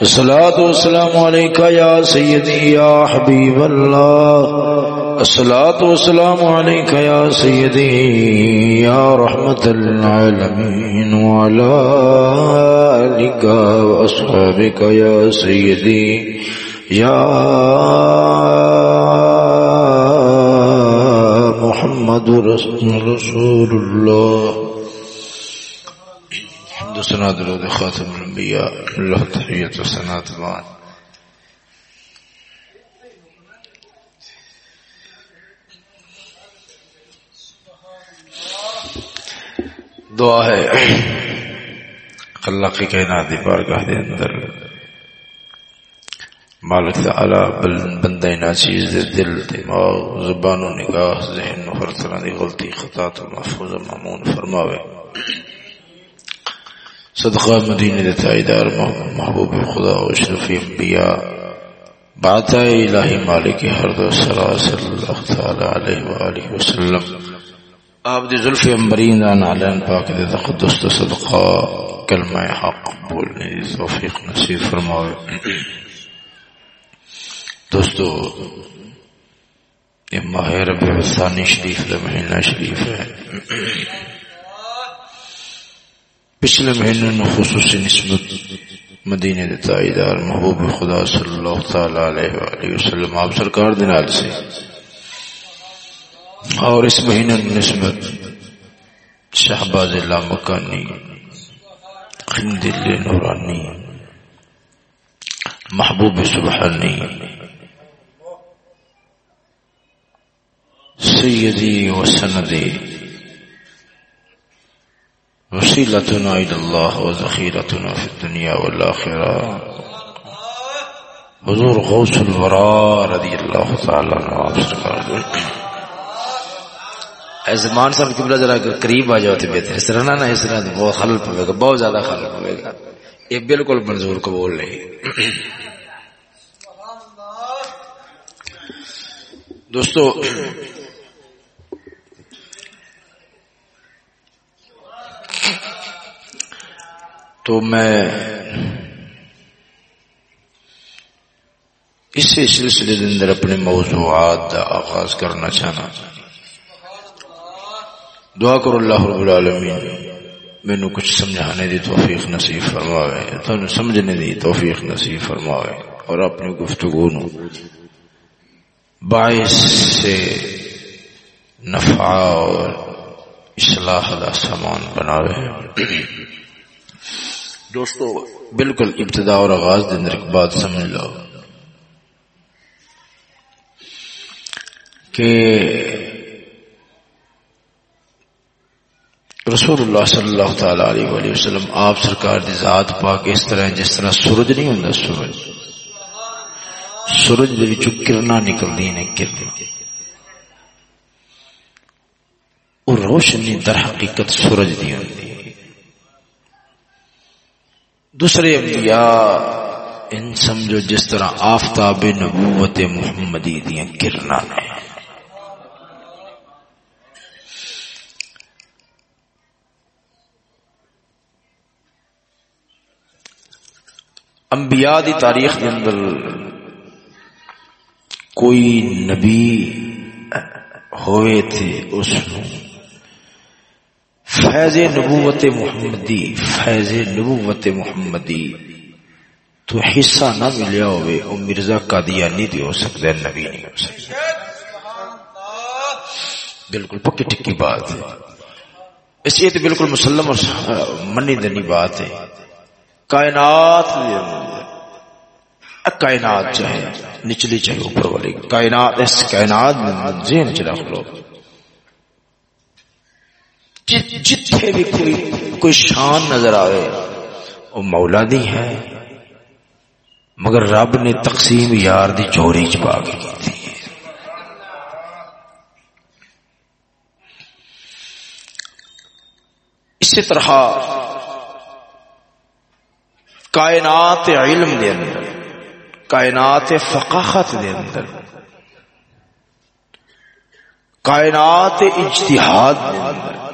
الصلاة والسلام عليك يا سيدي، يا حبيب الله. الصلاة والسلام عليك يا سيدي، يا رحمة العالمين، وعلى آلك وأصحابك يا سيدي، يا محمد رسول الله. سنا درود خاتم الانبیاء. اللہ تحیت و سنات بعد دعا ہے. اللہ کی کائنات دی بارگاہ دے اندر. مالک تعالی بندہ ناچیز دے دل، دماغ، زبان و نگاہ، ذہن و ہر طرح دی غلطی، خطا تو محفوظ و مامون فرماوے. صدقہ مدینہ تائیدار محبوب خدا و اشرفی انبیاء بات الہی مالک ہر دو سرا صلی اللہ تعالی علیہ وآلہ وسلم، آپ دی ظلف امبرین دان علین پاک دے تقدس تو صدقہ، کلمہ حق بولنے دی توفیق نصیب فرماوے۔ دوستو، یہ ماہ ربی وثانی شریف دا مہینہ شریف ہے۔ پچھلے مہینے نے خصوصی نسبت مدینے دے تائیدار محبوب خدا صلی اللہ تعالی علیہ وآلہ وسلم، آپ سرکار دنال سے۔ اور اس مہینے نسبت شہباز اللہ مکانی خندل نورانی، محبوب سبحانی، سیدی و سندی وسيلتنا إلى الله وذخيرتنا في الدنيا والآخرة حضور غوث الورا رضی اللہ تعالی عنہ اے زمان صاحب قبلہ ذرا قریب آ جاؤ تو بہتر اس طرح نہ اس طرح بہت خلل پوے گا، بہت زیادہ خلل پوے گا۔ یہ بالکل منظور قبول نہیں۔ دوستو تو میں اس سلسلے کے اندر اپنے موضوعات کا آغاز کرنا چاہنا دعا کرو اللہ رب العالمین مینو کچھ سمجھانے دی توفیق نصیب فرماوے تو سمجھنے دی توفیق نصیب فرماوے اور اپنی گفتگو نو باعث سے نفع اور اصلاح دا سامان بناوے۔ دوستو، بالکل ابتدا اور آغاز دن ایک بات سمجھ لو کہ رسول اللہ صلی اللہ تعالی علیہ وآلہ وسلم آپ سرکار دی ذات پاک اس طرح جس طرح سورج نہیں ہوں سورج۔ سورج دے وچوں کرنا نکلدی نے کرنا۔ اور روشنی در حقیقت سورج دی ہوندی۔ دوسرے انبیاء، ان سمجھو جس طرح آفتاب نبوت محمدی دیا کرنا نے انبیاء دی تاریخ کے اندر کوئی نبی ہوئے تھے اس فیض نبوت محمدی، فیض نبوت محمدی۔ تو حصہ نہ ملیا ہوئے او مرزا قادیانی دی ہو سکتا ہے، نبی نہیں ہو سکتا۔ بالکل پکی ٹکی بات ہے۔ اس یہ تو بالکل مسلم اور منی دنی بات ہے۔ کائنات کائنات چاہے، نچلی چاہے، اوپر والی۔ کائنات، اس کائنات میں ذہن چلا لو جتھے بھی کوئی کوئی شان نظر آئے وہ مولا دی ہے۔ مگر رب نے تقسیم یار دی چوری چپا کے کی اسی طرح کائنات علم دے اندر، کائنات فقاحت دے اندر، کائنات اجتہاد دے اندر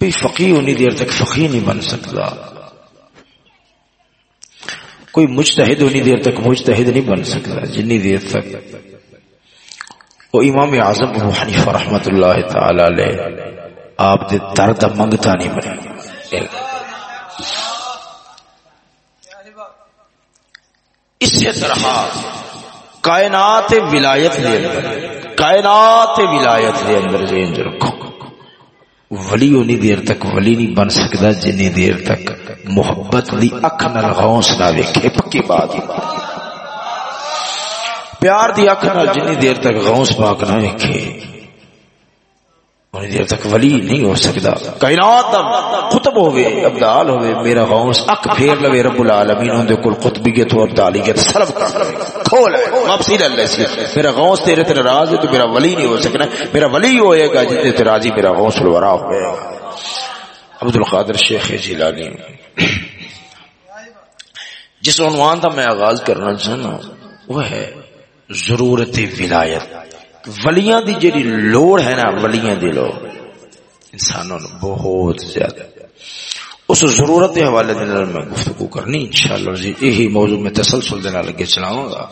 بھی فقی ہونی دیر تک فقی نہیں بن سکتا۔ کوئی مجتہد انی دیر تک مجتہد نہیں بن سکتا جنی دیر تک۔ وہ امام اعظم ابو حنیفہ رحمت اللہ تعالی علیہ آپ دے درد منگتا نہیں بنے۔ اسی طرح کائنات ولایت دے اندر، کائنات ولایت دے اندر ذہن رکھو۔ ولی اونی دیر تک، ولی نہیں بن سکتا جنی دیر تک۔ محبت دی اکھ نال غوث نہ ویکھے، پکی بات۔ پیار دی اکھ نال جنی دیر تک غوث پاک نہ ویکھے۔ اونی دیر تک ولی نہیں ہو سکتا۔ کائنات دا قطب ہوے ابدال ہوے میرا غوث اکھ پھیر لوے رب العالمین اون دے کول قطبیت و ابدالیت سلب کر لوے۔ کھول واپسی لے لے میرا غوث تیرے تے ناراض ہے تو میرا ولی نہیں ہو سکنا۔ میرا ولی ہوئے گا جتنے تے راضی میرا غوث الورا ہوئے گا۔ عبد القادر شیخ جیلانی۔ جس عنوان کا میں آغاز کرنا چاہنا وہ ہے ضرورت ولایت۔ ولیاں دی جڑی لوڑ ہے نا، ولیاں دی لوڑ۔ انسانوں نے بہت زیادہ۔ اس ضرورت کے حوالے دے میں گفتگو کرنی، انشاءاللہ جی یہی موضوع میں تسلسل دے نال اگے چلاواں گا۔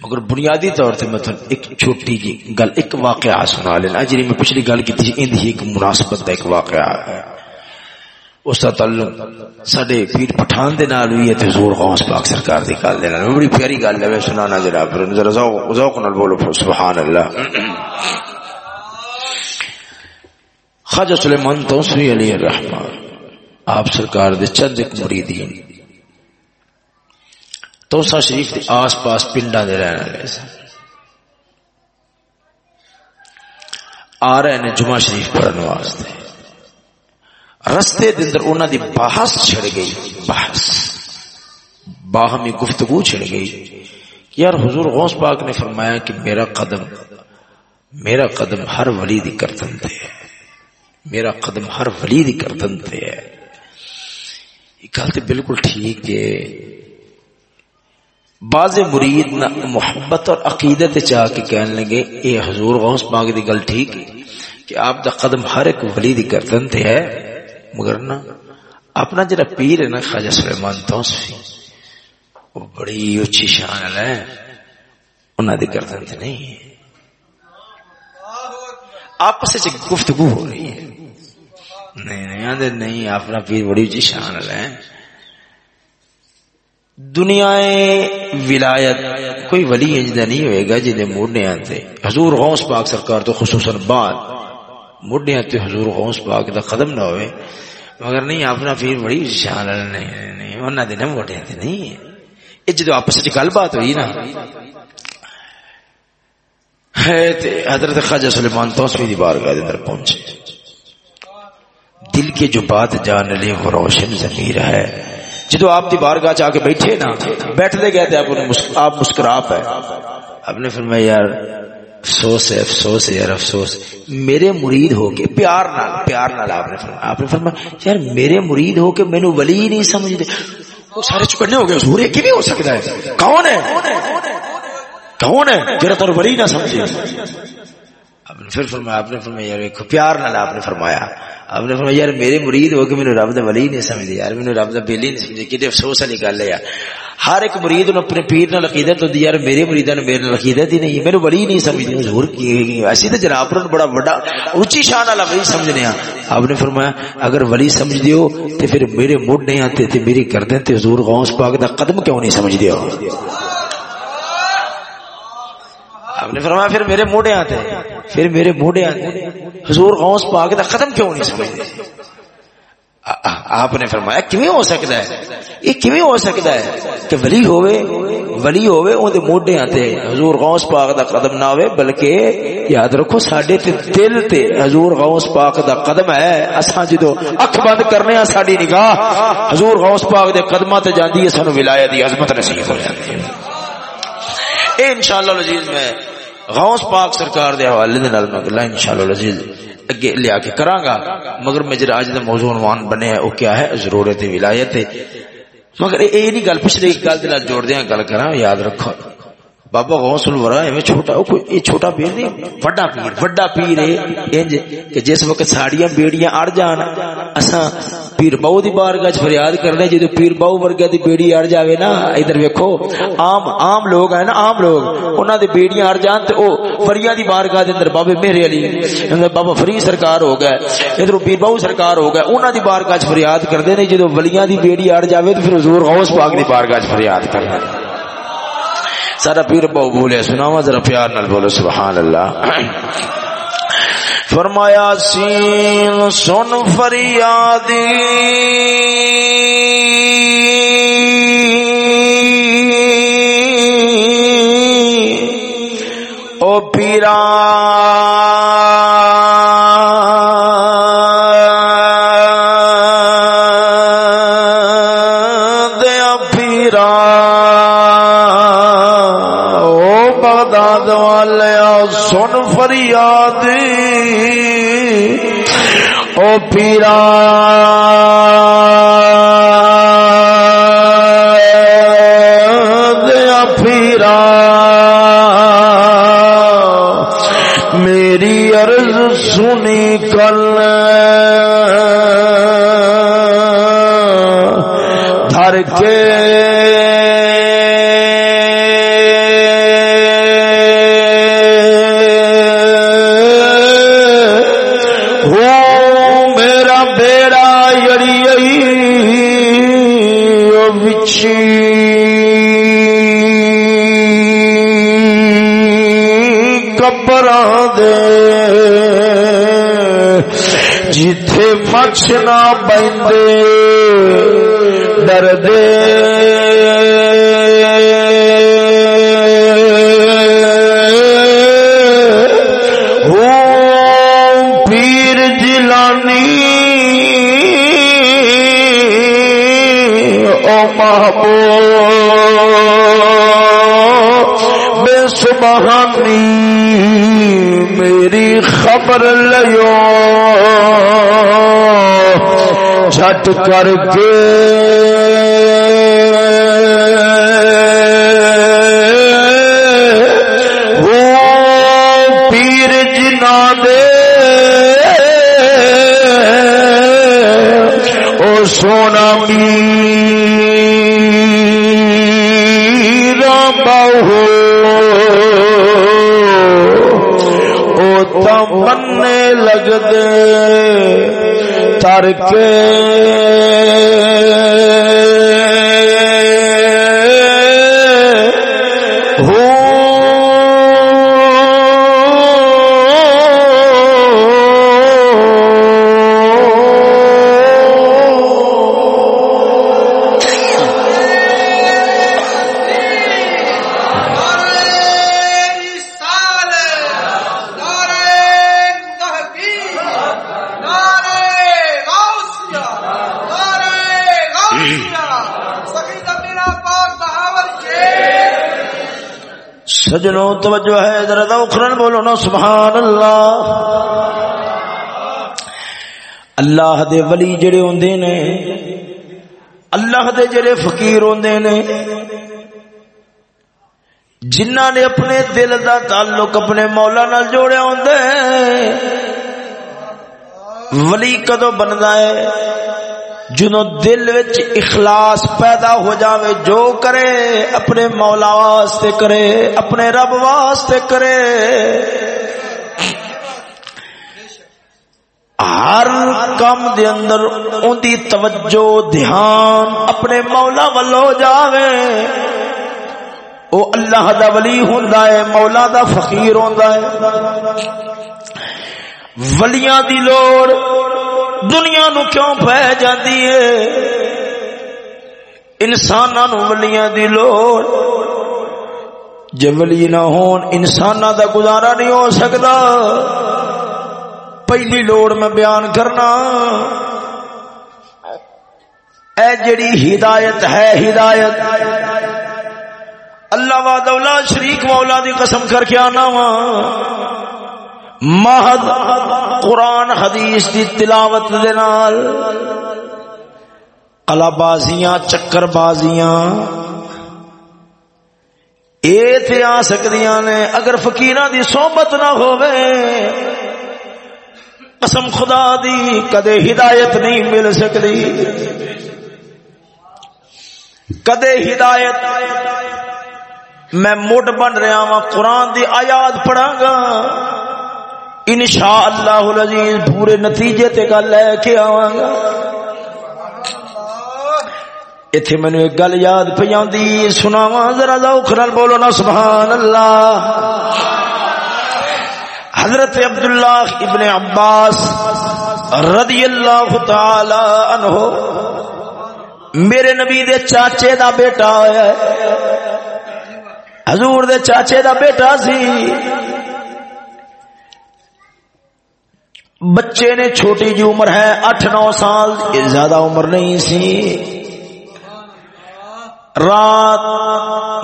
مگر بنیادی طور تے میں ایک چھوٹی جی گل، ایک واقعہ سنا لینا۔ جی میں پچھلی گل کی تھی، اندھی ایک مناسبت دا ایک واقعہ ہے۔ اس کا تعلق سڈے پیر پٹھان دے نال بھی ہے تے حضور غوث پاک سرکار دی گل دے نال۔ بڑی پیاری گل ہے، میں سنانا جناب ذرا ذوق ذوق نال بولو سبحان اللہ خواجہ سلیمان توسری علی الرحمن، آپ سرکار دے چند ایک مریدین۔ توسا شریف دے آس پاس پنڈا دے رہنے والے سن۔ آ رہے نے جمعہ شریف پڑھنے واسطے۔ رستے دے اندر انہاں دی بحث چھڑ گئی، بحث۔ باہمی گفتگو چھڑ گئی۔ یار حضور غوث پاک نے فرمایا کہ میرا قدم میرا قدم ہر ولی دی کرتن تے ہے۔ میرا قدم ہر ولی دی کرتن تے ہے۔ یہ گل تے بالکل ٹھیک ہے۔ بعض مرید محبت اور عقیدت چاہ کے کہنے لگے، اے حضور غوث پاک دی گل ٹھیک ہے کہ آپ دا قدم ہر ایک ولی دی کرتن تے ہے۔ مگر نا، اپنا جڑا پیر ہے نا، خواجہ سلیمان توسفی وہ بڑی اچھی شان والا ہے۔ انہاں دی گردن تے نہیں آپس وچ گفتگو ہو رہی ہے۔ نہیں نہیں آندے، نہیں، اپنا پیر بڑی اچھی شان والا ہے۔ دنیا ولایت کوئی ولی انجدہ نہیں ہوئے گا جنہیں موڑنے آتے حضور غوث پاک سرکار تو خصوصاً بعد مڈے تے حضور غوث پاک دا قدم نہ ہوئے، مگر نہیں اپنا پیر بڑی شان نہیں نہیں، انہاں دے نہ مڈے تے نہیں۔ اے جدوں آپس وچ گل بات ہوئی نا، ہے تے حضرت خواجہ سلیمان توسوی دی بارگاہ دے اندر پہنچے۔ دل کے جو بات جان لے وہ روشن ضمیر ہے۔ جدو آپ دی بارگاہ چ کے بیٹھے نا، بیٹھتے گئے تھے آپ مسکرا پہ آپ نے فرمایا، یار افسوس ہے افسوس ہے یار، افسوس۔ میرے مرید ہو کے، پیار نال پیار نال آپ نے فرمایا، آپ نے فرمایا، یار میرے مرید ہو کے مینوں ولی نہیں سمجھدے وہ سارے چکنے ہو گئے، حضور، یہ کیویں ہو سکتا ہے؟ کون ہے؟ کون ہے؟ جڑا تو ولی نہ سمجھے۔ آپ نے پھر فرمایا، آپ نے فرمایا، یار ایک پیار نال آپ نے فرمایا۔ آپ نے فرمایا، یار میرے مرید ہو کے مینوں رب دا ولی نہیں سمجھدے یار مینوں رب دا بیلی نہیں سمجھدے کتے افسوس والی گل ہے یار۔ ہر ایک مرید نو اپنے پیر نال عقیدت ہوندی یار میرے مریداں نو میرے نال عقیدت ہی نہیں، میرے ولی نہیں سمجھدے حضور کی ایسی تے جناب پر بڑا بڑا اونچی شان والا ولی سمجھنے ہاں۔ آپ نے فرمایا، اگر ولی سمجھ دیو تے پھر میرے موڈ نہیں آتے تے میری گردن تے حضور غوث پاک دا قدم کیوں نہیں سمجھ دیو آپ نے فرمایا، پھر میرے موڈے آتے، پھر میرے موڈے آتے، حضور غوث پاک دا قدم کیوں نہیں سمجھتے آپ نے فرمایا کیویں ہو سکتا ہے؟ یہ کیویں ہو سکتا ہے کہ ولی ہوئے ولی ہوئے، اون دے موڈے آتے حضور غوث پاک دا قدم نہ ہوئے، بلکہ یاد رکھو ساڈے تے دل تے حضور غوث پاک دا قدم ہے۔ اساں جدو اکھ بند کرنے ہاں ساڈی نگاہ حضور غوث پاک دے قدماں تے جاندی ہے، سانو ولایت دی عظمت نصیب ہو جاتی ہے۔ اے انشاءاللہ العزیز، میں غوث پاک سرکار دے حوالے دے نال میں انشاءاللہ العزیز اگے لیا کے کراں گا۔ مگر میرے اج دا موضوع عنوان بنے ہے او کیا ہے؟ ضرورت ولایت۔ مگر اے نہیں گل پچھلی گل دے نال جوڑ دیاں، گل کراں، یاد رکھو۔ بابا غوث الورا ایویں چھوٹا او کوئی اے چھوٹا پیر نہیں بڑا پیر بڑا پیر ہے۔ انج کہ جس وقت ساڑیاں بیڑیاں اڑ جان، اساں پیر باؤ دی بارگاہ فریاد کرنے، جدو پیر باؤ ورگا دی بیڑی اڑ جاوے نا، ادھر ویکھو، عام عام لوگ ہیں نا، عام لوگ، انہاں دی بیڑیاں اڑ جان تے او فریا دی بارگاہ دے اندر بابے میرے علی بابا فرید سرکار ہو گئے، ادھر پیر باؤ سرکار ہو گئے، انہاں دی بارگاہ فریاد کردے نے، جدو ولیاں دی بیڑی اڑ جاوے تے پھر حضور غوث پاک دی بارگاہ فریاد کرنا سارا پیر باؤ بولے سناواں، ذرا پیار نال بولو، سبحان اللہ۔ فرمایا سین سن فریادی۔ او پیرا۔ دیا او پیرا دیا پیرا میری عرض سنی کل جتھے مچھ نہ بندے ڈر پیر جلانی او محبوب۔ جھٹ کر کے وہ پیر جنا دے او سونا بہو بننے لگ دے۔ تر کے سجنوں توجہ ہے، ذرا اخرن بولو نا سبحان اللہ اللہ دے ولی جڑے ہوندے نے، اللہ دے جڑے فقیر ہوندے نے جنہ نے اپنے دل دا تعلق اپنے مولا نال جوڑیا ہوندا ہے، ولی کدو بندا ہے؟ جنوں دل وچ اخلاص پیدا ہو جاوے، جو کرے اپنے مولا واسطے کرے، اپنے رب واسطے کرے۔ ہر کام دے اندر ان دی توجہ، دھیان اپنے مولا ولو جاوے۔ او اللہ دا ولی ہوندا ہے، مولا دا فقیر ہوندا ہے۔ ولیاں دی لوڑ دنیا نو کیوں پہ جاتی ہے؟ انسان ولیاں دی لوڑ۔ جب ولی نہ ہون انسان دا گزارا نہیں ہو سکتا پہلی لوڑ میں بیان کرنا۔ اے جڑی ہدایت ہے، ہدایت۔ اللہ و دولا شریک مولا دی قسم کر کے آنا وا۔ محض قرآن حدیث دی تلاوت دے نال۔ کلا بازیاں چکر بازیاں اے تے آ سکدیاں نے اگر فقیراں دی صحبت نہ ہووے، قسم خدا دی کدے ہدایت نہیں مل سکتی کدے ہدایت میں مٹ بن رہا وا قرآن دی آیات پڑھا گا۔ ان شاء اللہ پورے نتیجے تے گل لے کے آواں گا اتنے مینو ایک گل یاد پہ آدھی سناوا ذرا ذوق نال بولو نا سبحان اللہ حضرت عبداللہ ابن عباس رضی اللہ تعالی عنہ، میرے نبی دے چاچے دا بیٹا ہے۔ حضور دے چاچے دا بیٹا سی۔ بچے نے چھوٹی جی عمر ہے، اٹھ نو سال زیادہ عمر نہیں سی۔ رات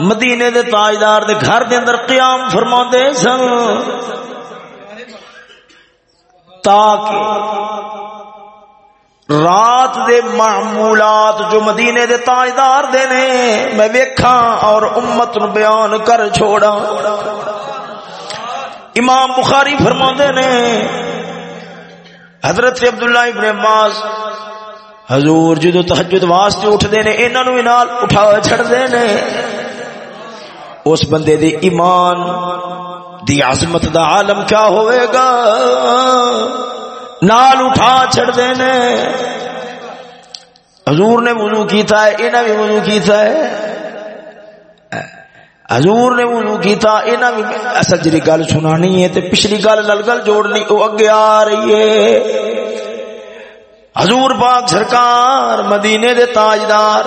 مدینے دے تاجدار دے گھر دے اندر قیام فرما سن۔ تاکہ رات دے معمولات جو مدینے دے تاجدار دے نے، میں ویکھاں اور امت نو بیان کر چھوڑا امام بخاری فرما نے حضرت عبداللہ ابن عباس حضور جدو تحجد واسطے اٹھتے نے انہوں بھی نال اٹھا چھڑتے نے۔ اس بندے دے ایمان دی عظمت دا عالم کیا ہوئے گا؟ نال اٹھا چھڑتے نے۔ حضور نے وضو کیتا ہے، انہاں بھی وضو کیتا ہے۔ حضور نے وضو کیتا انہاں بھی اصل جڑی گل سنانی ہے تے پچھلی گل نال گل جوڑنی او اگے آ رہی ہے۔ حضور پاک سرکار مدینے دے تاجدار،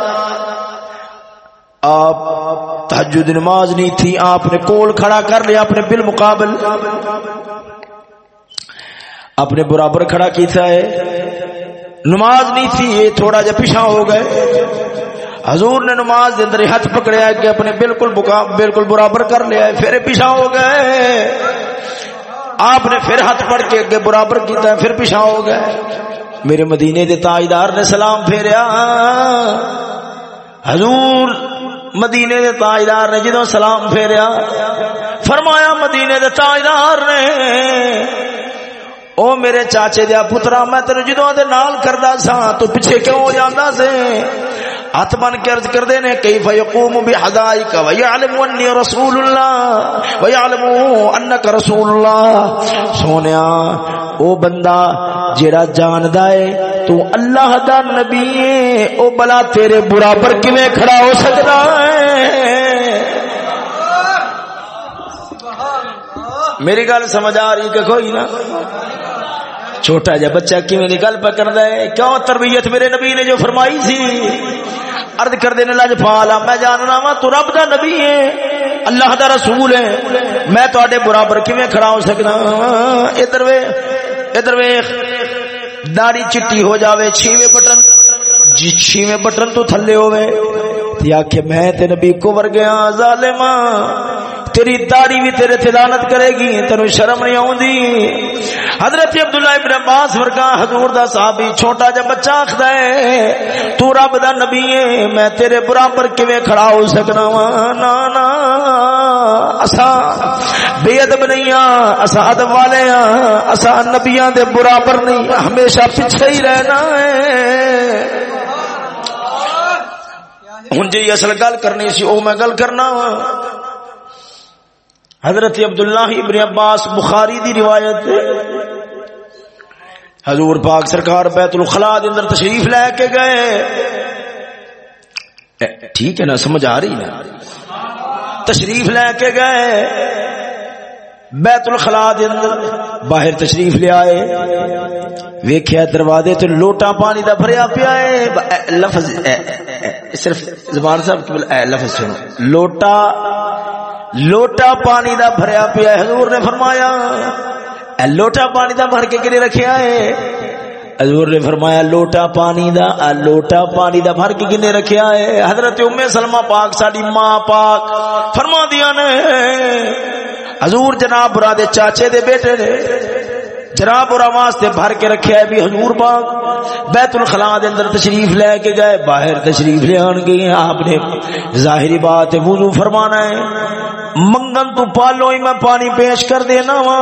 آپ تحجد نماز نہیں تھی، آپ نے کول کھڑا کر لیا اپنے بالمقابل اپنے برابر کھڑا کیتا ہے۔ نماز نہیں تھی، یہ تھوڑا جا پیچھا ہو گئے۔ حضور نے نماز دے اندر ہاتھ پکڑیا کہ اپنے بالکل بالکل برابر کر لیا ہے، پھر پیچھا ہو گئے۔ آپ نے پھر ہاتھ پڑھ کے اگے برابر کیتا ہے، پھر پیچھا ہو گئے۔ میرے مدینے دے تاجدار نے سلام پھیریا۔ حضور مدینے دے تاجدار نے جدو سلام پھیریا، فرمایا مدینے دے تاجدار نے، او میرے چاچے دیا پترا، میں تیرے جدو دے نال کردا سا تو پیچھے کیوں ہو جاندا سے ہاتھ بن کے عرض کر دینے، کیف یقوم بحدائک ویعلم انی رسول اللہ؟ ویعلم انک رسول اللہ؟ سونیا او بندہ جیڑا جاندا ہے، تو اللہ دا نبی ہے، او بلا تیرے برابر کیویں کھڑا ہو سکدا ہے؟ میری گل سمجھ آ رہی کہ کوئی نہ؟ چھوٹا جا بچہ کی میری گل پہ کرتا ہے؟ کیوں تربیت میرے نبی نے جو فرمائی تھی ارد کر دینے لج پالا میں جاننا وا، تو رب دا نبی ہے، اللہ دا رسول ہے۔ میں تے برابر کیویں کھڑا ہو سکتا ادھر وے ادھر وے داڑی چٹی ہو جاوے چھویں بٹن۔ جی چھویں بٹن تو تھلے ہوئے آخ میں تے نبی کو ور گیا ظالماں۔ تیری داڑی بھی تیرے تلانت کرے گی، تینو شرم نہیں آؤں حضرت عبداللہ ابن عباس ورگا حضور دا صحابی چھوٹا جا بچہ آخدا ہے، تو رب دا نبی ہے، میں تیرے برابر کیویں کھڑا ہو سکنا وا نا نا اسا بے ادب نہیں ہاں اسا ادب والے ہاں اسا نبیاں دے برابر نہیں، ہمیشہ پیچھے ہی رہنا ہے۔ ہن جی اصل گل کرنی سی، او میں گل کرنا وا حضرت عبداللہ ابن عباس بخاری دی روایت حضور پاک سرکار بیت الخلا دے اندر تشریف لے کے گئے۔ ٹھیک ہے نا، سمجھ آ رہی نا؟ تشریف لے کے گئے۔ بیت الخلا دے اندر باہر تشریف لے آئے۔ ویکھیا دروازے تے لوٹا پانی دا بھریا پیا ہے۔ لفظ صرف زبان صاحب اے، لفظ سنو۔ لوٹا لوٹا پانی دا بھریا پیا حضور نے فرمایا لوٹا پانی دا بھر کے کنے رکھیا ہے حضور نے فرمایا لوٹا پانی دا لوٹا پانی دا بھر کے کنے رکھیا ہے حضرت ام سلمہ پاک ساڈی ماں پاک فرما دیا نے حضور جناب برا دے چاچے دے بیٹے نے جناب اور واسطے بھر کے رکھیا ہے بھی حضور پاک۔ بیت الخلا دے اندر تشریف لے کے گئے، باہر تشریف لے آن گئے آپ نے ظاہری بات وضو فرمانا ہے۔ منگن تو پالو، ہی میں پانی پیش کر دینا وا۔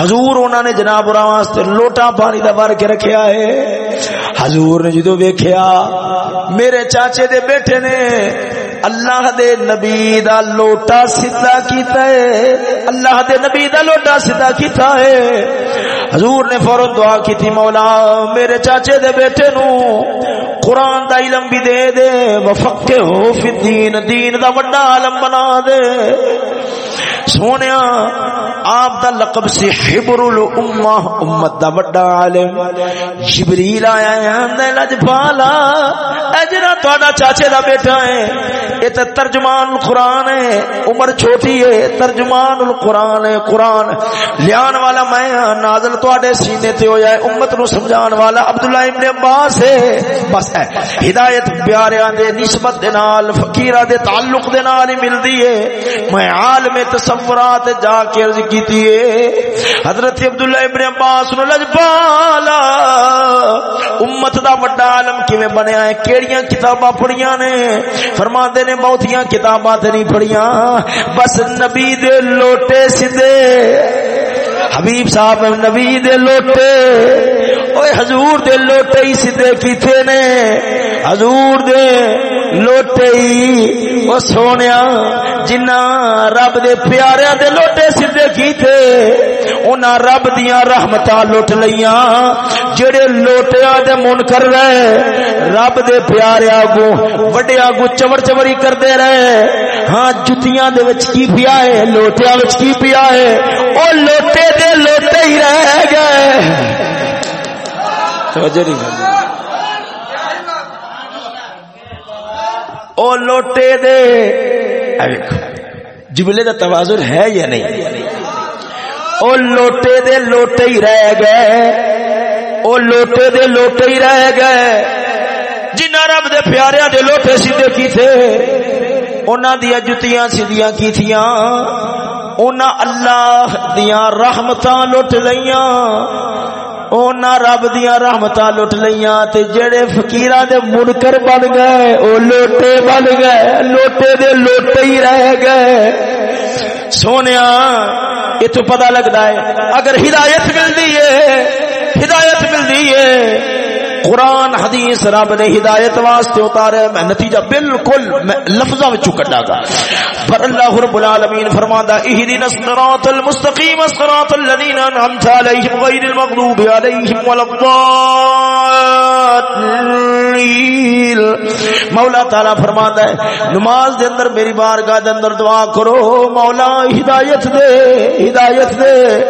حضور انہوں نے جناب واسطے لوٹا پانی دا بھر کے رکھیا ہے۔ حضور نے جدو ویکھیا، میرے چاچے دے بیٹے نے اللہ دے نبی دا لوٹا سیدھا کیتا ہے۔ اللہ دے نبی دا لوٹا سیدھا کیتا ہے۔ حضور نے فوراً دعا کی تھی مولا میرے چاچے دے بیٹے نو قرآن دا علم بھی دے دے وفقے ہو فی دین دین دا وڈا علم بنا دے۔ سونے آپ دا لقب سی حبر الامہ، امت دا وڈا عالم۔ جبریل آیا ہے اندے لجبالا اجرا توڑا چاچے دا بیٹا ہے، یہ تے ترجمان القرآن ہے، عمر چھوٹی ہے، ترجمان القرآن ہے، قرآن۔ لیان والا میں ہاں، نازل توڑے سینے تے ہو جائے امت نو سمجھان والا عبداللہ ابن عباس ہے۔ بس ہے ہدایت پیاریاں دے، نسبت دے نال فقیرہ دے تعلق دے نال ہی مل دیئے میں عالم تصورات جا کے عرض کیتی ہے حضرت عبداللہ ابن عباس نو لجبالا امت دا بڑا عالم کیویں بنیا ہے؟ کیڑیاں کتاباں پڑھیاں نے؟ فرماندے نے بہتیاں کتاباں تے نہیں پڑھیاں۔ بس نبی دے لوٹے سیدھے۔ حبیب صاحب نبی دے لوٹے۔ اوے حضور دے لوٹے ہی سیدھے کیتے نے۔ حضور دے لوٹے ہی او سونیا جنہ رب دے پیاریاں دے لوٹے سیدھے کیتے انہاں رب دیاں رحمتاں لوٹ لیاں جڑے لوٹیاں دے منکر رہے، رب دے پیاریاں کو وڈیاں کو چمڑ چمڑی کردے رہے۔ ہاں جتیاں دے وچ کی پیا ہے لوٹیاں وچ کی پیا ہے، او لوٹے دے لوٹے ہی رہ گئے۔ توجہ نہیں کرنی او لوٹے دے۔ جبلے کا توازن ہے یا نہیں؟ او لوٹے دے لوٹے ہی رہ گئے۔ او لوٹے دے لوٹے ہی رہ گئے۔ جنہ رب دے پیارے دے لوٹے سیدھے کی تھے؟ انہاں دیا جتیاں سیدھیاں کی تھیاں۔ انہاں اللہ دیا رحمتاں لوٹ لیاں۔ اونا رب دیا رحمت لٹ لیا جڑے فکیر دے منکر بن گئے او لوٹے بن گئے لوٹے دے لوٹے ہی رہ گئے سونے اتو پتا لگتا ہے اگر ہدایت ملتی ہے ہدایت ملتی ہے قرآن، حدیث، رب نے ہدایت واسطے اتارے، میں نتیجہ بالکل میں لفظہ وچوں کڈا گا۔ پر اللہ رب العالمین فرماندا اهدنا الصراط المستقيم صراط الذين انعمت عليهم غير المغضوب عليهم ولا الضالين مولا تعالی فرماندا ہے، نماز دے اندر میری بارگاہ دے اندر دعا کرو۔ مولا ہدایت دے ہدایت دے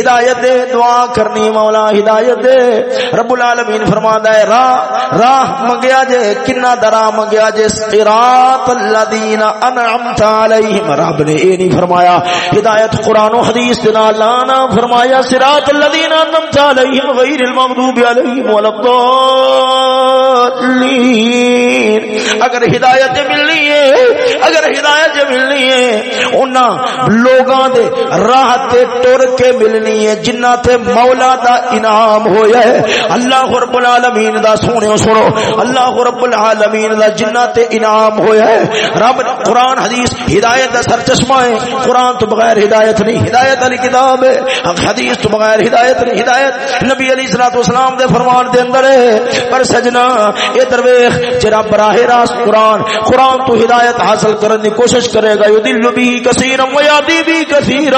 ہدایت دے، دعا کرنی مولا ہدایت دے۔ رب العالمین فرماندا فرما ہے، راہ راہ منگیا جے، کنا درا منگیا جے، صراط الذین انعمت علیہم۔ رب نے اے نہیں فرمایا، ہدایت قرآن و حدیث دے نال لانا فرمایا، صراط الذین انعمت علیہم غیر المغضوب علیہم ولا الضالین۔ اگر ہدایت ملنی ہے، اگر ہدایت ملنی ہے انہاں لوگاں دے راہ تے ٹر کے ملنی ہے، جنہ تے مولا دا انعام ہویا ہے۔ اللہ رب العالمین دا سونے سنو۔ اللہ رب العالمین دا جنات انعام ہویا ہے۔ رب، قرآن، حدیث، ہدایت دا سر چشمہ ہے۔ قرآن تو بغیر ہدایت نہیں، ہدایت علی کتاب ہے۔ حدیث تو بغیر ہدایت نہیں، ہدایت نبی علی صلاۃ والسلام دے فرمان دے اندر ہے۔ پر سجنا، اے درویش جڑا براہ راست قرآن قرآن تو ہدایت حاصل کرنے کی کوشش کرے گا، یدل بھی کثیر و یادی بھی کثیر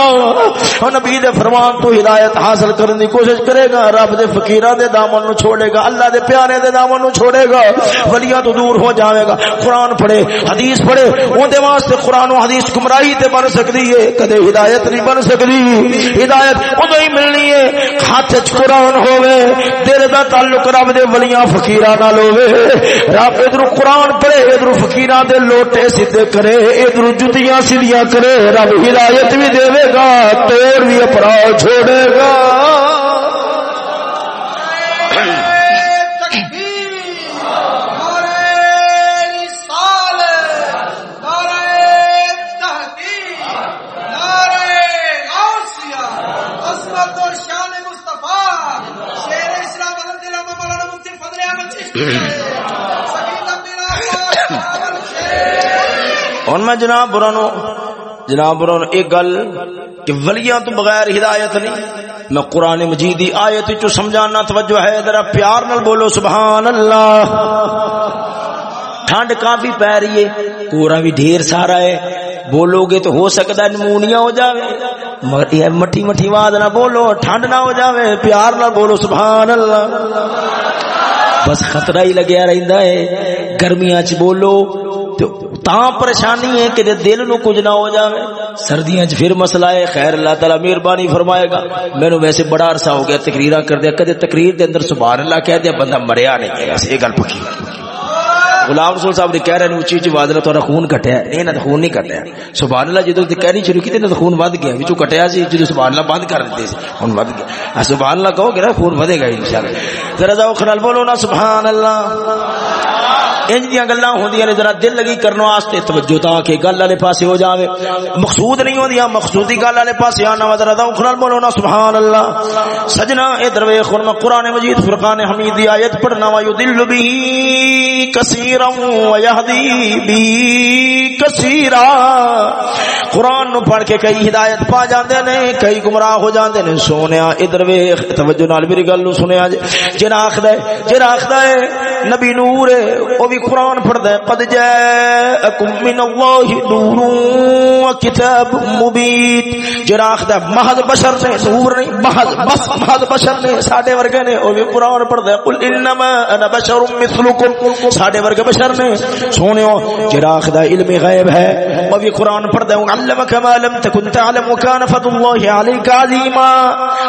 نبی دے فرمان تو ہدایت حاصل کرنے کی کوشش کرے گا، رب دے فقیراں دے دامن نو چھوڑے گا، اللہ دے پیارے دے دامن نو چھوڑے گا۔ ولیاں تو دور ہو جاوے گا۔ قرآن پڑھے، حدیث پڑھے، اون دے واسطے قرآن و حدیث گمراہی تے بن سکدی ہے۔ کدے ہدایت نہیں بن سکدی۔ ہدایت اودوں ہی ملنی ہے۔ ہاتھ وچ قرآن ہوے دل دا تعلق رب دے ولیاں فقیراں نال ہوے رب ادھر قرآن پڑھے، ادھر فقیراں دے لوٹے سیدھے کرے، ادھر جتیاں سیدھیاں کرے، رب ہدایت بھی دے گا توڑ بھی اپنا چھوڑے گا۔ ہوں میں جناب برا نو جناب برا نو ایک گل کہ ولیاں تو بغیر ہدایت نہیں میں قرآن مجید آیت چو سمجھانا توجہ ہے، ذرا پیار نال بولو، سبحان اللہ۔ ٹھنڈ کافی پی رہی ہے پورا بھی ڈھیر سارا ہے۔ بولو گے تو ہو سکتا ہے نمونیا ہو جاوے مٹھی مٹھی آواز نہ بولو، ٹھنڈ نہ ہو جاوے، پیار نہ بولو، سبحان اللہ۔ بس خطرہ ہی لگیا رہندا ہے، گرمیاں چ بولو تا پریشانی ہے کہ دل نو کچھ نہ ہو جاوے۔ سردیاں چ پھر مسئلہ ہے، خیر اللہ تعالی مہربانی فرمائے گا۔ مینوں ویسے بڑا عرصہ ہو گیا تقریرا کر دیا۔ کدے تقریر دے اندر سبحان اللہ کہہ دیا، بندہ مریا نہیں ہے۔ یہ گل پکی۔ غلام رسول صاحب نے کہہ رہے ہیں، اونچی اونچی آواز نال تھوڑا خون کٹیا نہیں نہ خون نہیں کٹیا۔ سبحان اللہ، جدوں کہنی شروع کی تے خون ود گیا۔ وچوں کٹیا سی، جدوں سبحان اللہ بند کر دتے ہن ود گیا۔ سبحان اللہ کہو گے نا، خون ودے گا انشاءاللہ۔ ذرا ذوق نال بولو نا، سبحان اللہ۔ انج دیا گلا ہوندیاں نے ذرا دل لگی کرنے واسطے، توجہ تا کہ گل والے پاسے ہو جاوے۔ مقصود نہیں ہوندیاں، مقصودی گل والے پاسے آنا ذرا ذوق نال بولو نا سبحان اللہ سجنا ادھر ویکھ میں قران مجید، فرقان حمید دی ایت پڑھنا وا یدل به کثیرا و یہدی به کثیرا۔ قران نو پڑھ کے کئی ہدایت پا جاندے نے، کئی گمراہ ہو جاندے نے۔ سونیا ادھر ویکھ توجہ نال میری گل نو سنیا جے۔ جڑا آکھدا ہے جڑا آکھدا ہے نبی نور او بھی قرآن پڑھتا ہے، قد جاءکم من اللہ نور و کتاب مبین۔ جڑا آخدا محض بشر نے نور نہیں، محض بس، محض بشر نے، ساڈے ورگے نے او بھی قرآن پڑھتا ہے۔ قل انما انا بشر مثلکم۔ ساڈے ورگے بشر نے۔ سونیو جڑا آخدا علم غیب ہے او بھی قرآن پڑھتا ہے۔ علمک ما لم تکن تعلم وکان فضل اللہ علیک عظیما۔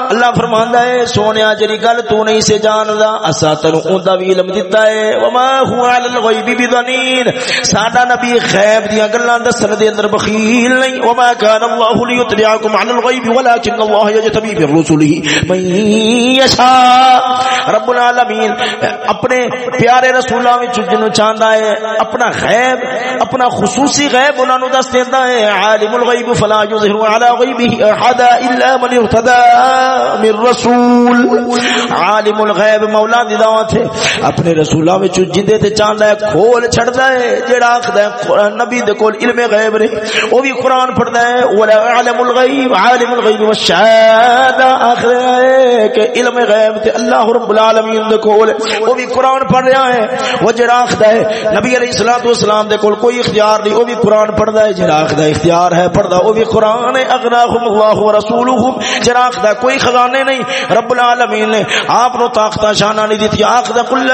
اللہ فرماندا ہے سونیا جڑی گل تو نہیں سے جاندا، اسا تینو اوندا بھی علم دتا ہے۔ ہے۔ وما هو علی الغیب بظنین ساڈا نبی غیب دی گلاں دسن دے اندر بخیل نہیں۔ وما كان الله ليطلعكم على الغيب ولكن الله يجتبي برسله من يشاء۔ رب العالمین اپنے پیارے رسولاں وچ جنوں چاہندا ہے، اپنا غیب اپنا خصوصی غیب انہاں نو دس دیندا ہے۔ عالم الغیب فلا یظهر على غیبه احد الا من ارتضى من رسول۔ عالم الغیب مولا دی دعوت ہے۔ اپنے رسولاں وچ جندے تے چاہندا ہے کھول چھڑدا ہے، جیڑا آکھدا ہے نبی دے کول علم غیب نے او بھی قرآن پڑھدا ہے، ولا علم الغیب عالم الغیب والشهاده آکھدا ہے کہ علم غیب تے اللہ رب العالمین دے کول، او بھی قرآن پڑھ رہا ہے۔ وہ جیڑا آکھدا ہے، نبی علیہ الصلوۃ والسلام دے کول کوئی اختیار نہیں، او بھی قرآن پڑھدا ہے۔ جیڑا آکھدا ہے، اختیار ہے پڑھدا، او بھی قرآن ہے اغناهم اللہ ورسولہ جیڑا آکھدا کوئی خزانے نہیں۔ رب العالمین نے آپ نو طاقت شانہ نہیں دتی آکھدا قل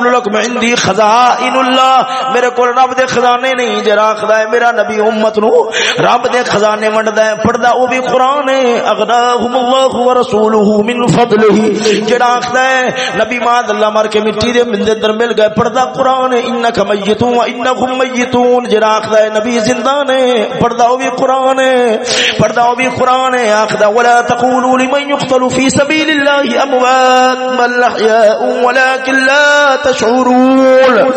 اقول لكم عندي خزائن اللہ، میرے کو رب دے خزانے نہیں جرا خدا ہے میرا نبی امت نو۔ رب دے خزانے ونڈدا ہے پڑھدا او بھی قران ہے اغناهم اللہ ورسولہ من فضلہ۔ جڑا خدا ہے، نبی ماد اللہ مر کے مٹی دے مندے اندر مل گئے، پڑھدا قران ہے، انک میتون و انکم میتون۔ جڑا خدا ہے، نبی زندہ نے پڑھدا او بھی قران ہے، پڑھدا او بھی قران ہے۔ اخدا ولا تقولوا لمن يقتل في سبيل الله اموات بل احياء ولكن لا تشعرون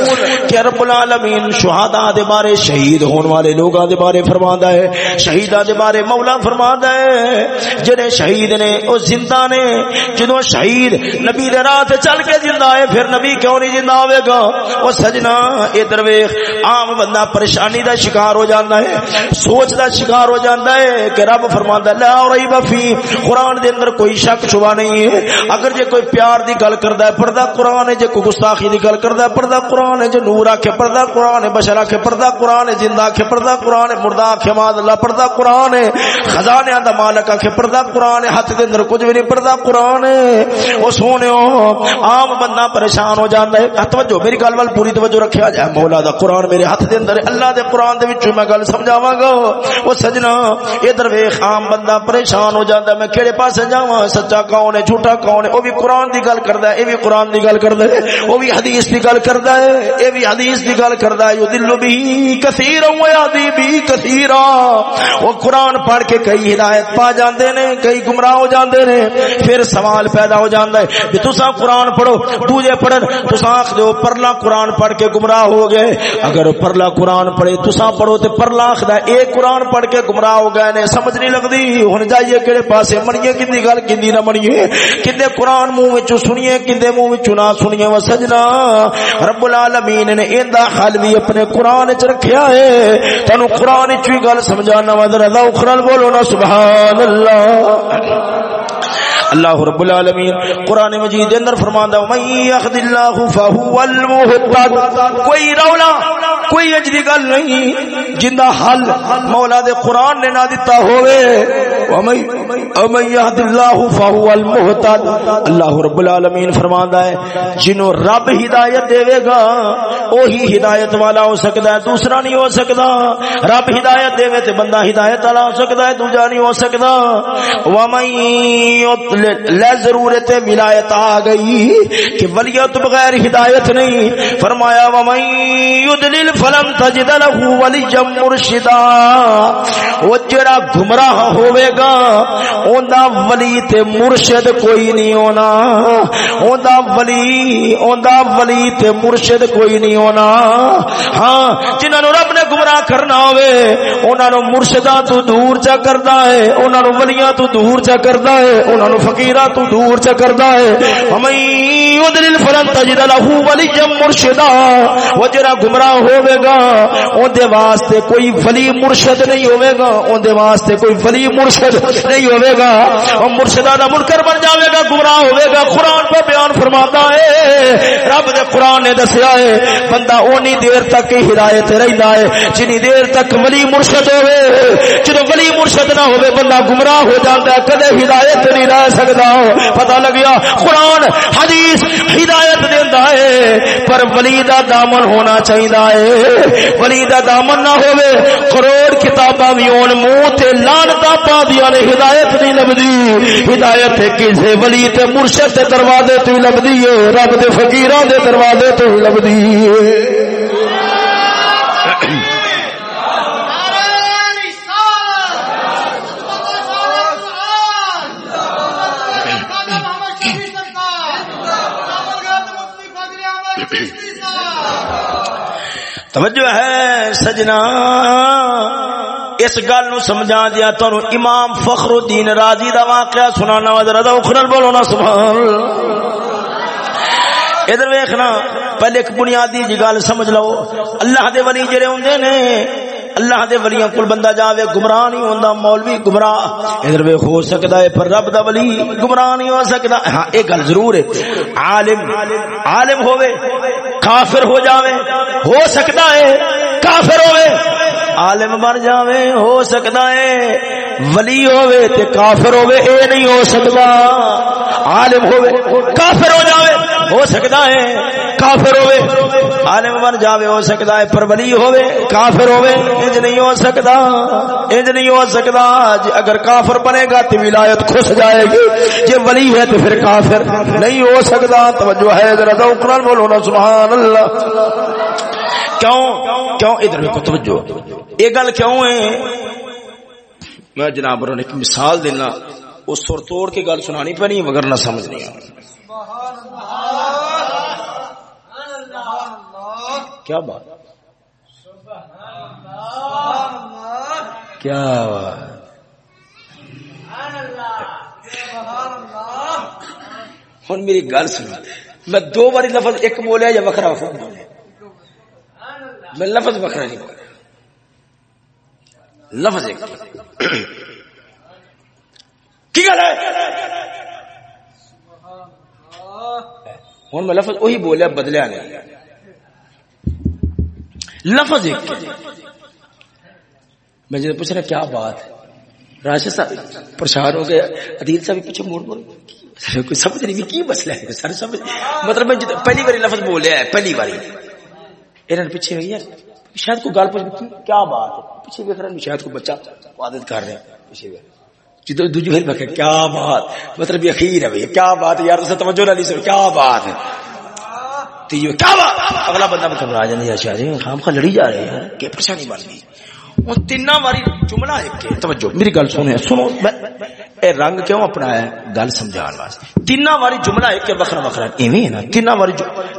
کہ رب العالمین شہداء دے بارے شہید ہون والے لوگاں دے بارے فرماندا ہے، شہیداں دے بارے مولا فرماندا ہے۔ جڑے شہید نے، او زندہ نے جدوں شہید نبی دے راہ تے چل کے زندہ ہے، پھر نبی کیوں نہیں زندہ ہوے گا؟ او سجنا، ادھر ویکھ، عام بندہ پریشانی دا شکار ہو جاندا ہے، سوچ دا شکار ہو جاندا ہے کہ رب فرماندا لا ریب فی قران دے اندر کوئی شک شبہ نہیں ہے۔ اگر جے کوئی پیار دی گل کردا ہے، پڑھدا قران ہے، جے کوئی گستاخی دی گل کردا ہے پڑھدا قرآن ہے، جو نور آکھے پردہ قرآن ہے، بشر آکھے پردہ قرآن ہے زندہ آکھے پردہ قرآن ہے، مردہ آکھے ماد اللہ پردہ قرآن ہے خزانے آدھا مالک آکھے پردہ قرآن ہے ہاتھ دے اندر کچھ بھی نہیں پردہ قرآن ہے۔ وہ سونے ہو عام بندہ پریشان ہو جاندہ ہے۔ ہاں، توجہ، میری گل وال پوری توجہ رکھیا جائے۔ مولا دا قرآن میرے ہاتھ دے اندر ہے۔ اللہ دے قرآن دے وچوں میں گل سمجھاواں گا۔ وہ سجنا، ادھر ویکھ، عام بندہ پریشان ہو جاندا میں کیڑے پاسے جاواں، سچا کون ہے، جھوٹا کون ہے؟ او بھی قرآن دی گل کردا ہے، اے بھی قرآن دی گل کردا ہے۔ او بھی حدیث دی گل کردا ہے اے بھی حدیث دی گل کردا ہے۔ دل بھی کثیر و یادی بھی کثیر وہ قرآن پڑھ کے کئی ہدایت پا جاندے نے، کئی گمراہ ہو جاندے نے، پھر سوال پیدا ہو جاندا ہے کہ تساں قرآن پڑھو، دوجے پڑھن، تساں آکھ دیو پرلا قرآن پڑھ کے گمراہ ہو گئے۔ اگر پرلا قرآن پڑھے، تساں پڑھو تے پرلا آکھدا اے قرآن پڑھ کے گمراہ ہو گئے نے، سمجھ نہیں لگدی۔ ہن جائیے کڑے پاسے منیے، کندی گل کندی نہ منیے۔ کندے قرآن منہ وچ سنیے، کندے منہ وچ نہ سنیے۔ و سجنا رب العالمین العالمین نے ایندا حل بھی اپنے قران وچ رکھیا ہے۔ تانوں قران وچ وی گل سمجھانا وا، ذرا ذوق بولو نا، سبحان اللہ۔ اللہ رب العالمین قرآن مجید دے اندر فرماندا ہے من یخذ اللہ فهو المهتد کوئی رولا، کوئی اج دی گل نہیں جندا حل مولا دے قرآن نے نہ دتا ہوئے. ومن یہد اللہ فهو المهتد اللہ رب العالمین فرماندا ہے، جنوں رب ہدایت دے گا وہی ہدایت والا ہو سکتا ہے، دوسرا نہیں ہو سکتا رب ہدایت دے تے بندہ ہدایت والا ہو سکتا ہے، دوجا نہیں ہو سکتا ومن لے ضرورت ولایت آ گئی کہ ولیت بغیر ہدایت نہیں۔ فرمایا، ومن فلم تجد له وليا مرشدا۔ وہ جڑا گمراہ ہوے گا اوندا ولی تے مرشد کوئی نہیں ہونا۔ اوندا ولی اوندا ولی تے مرشد کوئی نہیں ہونا۔ ہاں جنہاں نو گمراہ کرنا ہوے انہاں نو مرشداں تو دور چا کردا ہے، انہاں نو ولیاں تو دور چا کردا ہے، انہاں نو فقیراں تو دور چ کردا ہے۔ ہمیں یدل فلن تجد له ولیا مرشدا۔ وہ جڑا گمراہ ہوے گا اون دے واسطے کوئی ولی مرشد نہیں ہوے گا اون دے واسطے کوئی ولی مرشد نہیں ہوے گا۔ او مرشدہ دا منکر بن جاوے گا، گمراہ ہوے گا۔ قران پہ بیان فرماتا ہے، رب دے قران نے دسیا ہے، بندہ اونی دیر تک ہی ہدایت رہندا ہے۔ جنی دیر تک ولی مرشد ہوے جدوں ولی مرشد نہ ہوے بندہ گمراہ ہو جاندا ہے، کدے ہدایت نہیں رہ سکدا پتا لگیا قرآن، حدیث ہدایت دینا ہے، پر ولی دا دامن ہونا چاہیے ولی دا دامن نہ ہوئے، کروڑ کتاباں بھی ہون، منہ تے لانتا پا دیا نے ہدایت نہیں لبدی ہدایت کسے ولی تے مرشد دے دروازے تو لبدی ہے، رب دے فقیراں دے دروازے تو لبدی ہے۔ توجہ ہے سجنا۔ اس گل نو سمجھا دیا تانوں امام فخر الدین راضی دا واقعہ سنانا وا ذرا اخرل بولو نا، سبحان ادھر ویکھنا، پہلے ایک بنیادی جی گل سمجھ لو۔ اللہ دے ولی جڑے ہوندے نے، اللہ دے ولیاں کول بندہ جاوے، گمراہ نہیں ہوندا، مولوی گمراہ۔ ادھر ویکھ ہو سکدا ہے، پر رب دا ولی گمراہ نہیں ہو سکدا۔ ہاں ایک گل ضرور ہے۔ عالم عالم ہوے کافر ہو جاوے، ہو سکتا ہے کافر ہوئے عالم بن جاوے، ہو سکتا ہے، ولی ہوئے تے کافر ہوئے اے نہیں ہو سکتا، عالم ہوئے کافر ہو جاوے۔ ہو سکتا ہے۔ کافر ہوئے، عالم بن جاوے ہو سکتا ہے، پر ولی ہوئے، کافر ہوئے، انج نہیں ہو سکتا۔ انج نہیں ہو سکتا جی اگر کافر بنے گا تو ولایت کھس جائے گی۔ جے ولی ہے تو پھر کافر نہیں ہو سکتا۔ توجہ ہے، ذرا ذوق نال بولو نا، سبحان اللہ۔ کیوں؟ کیوں؟ ادھر کو توجہ۔ یہ گل کیوں ہے؟ میں جناب نے ایک مثال دینا۔ اس سر توڑ کے گل سنانی پہ نہیں مگر نہ سمجھ نہیں کیا بات؟ کیا بات؟ ہوں میری گل سنا میں دو باری لفظ ایک بولیا یا وکرا وقت میں لفظ وکرا نہیں بولیا۔ لفظ ایک۔ کی گل ہے؟ ہوں میں لفظ وہی بولیا، بدلیا نہیں۔ لفظ ایک۔ میں جب پوچھ رہا کیا بات ہے؟ راشد صاحب، پریشان ہو گیا عدیل صاحب پیچھے موڑ موڑ کوئی سمجھ نہیں کی مسئلہ ہے؟ سر سمجھ۔ مطلب میں پہلی باری لفظ بولیا ہے پہلی باری۔ انہوں نے پیچھے ہوئی یار، شاید کوئی گل پوچھ کیا بات ہے؟ پیچھے دیکھ رہا شاید کوئی بچہ عادت کر رہا ہے۔ پیچھے جدو دوجی پھر میں کیا بات؟ مطلب یقین ہے کیا بات یار توجہ نہ لی کیا بات ہے؟ کیا بات اگلا بندہ میں گھبرا جانا یا شاید جی، خام خا لڑی جا رہے ہیں۔ کہ پریشانی بن گئی۔ وہ تین باری جملہ ایک توجہ، میری گل سنو سنو اے رنگ کیوں اپنا ہے؟ گل سمجھان واسطے۔ تین باری جملہ ایک وکھرا وکھرا۔ ایویں ہے نا تین باری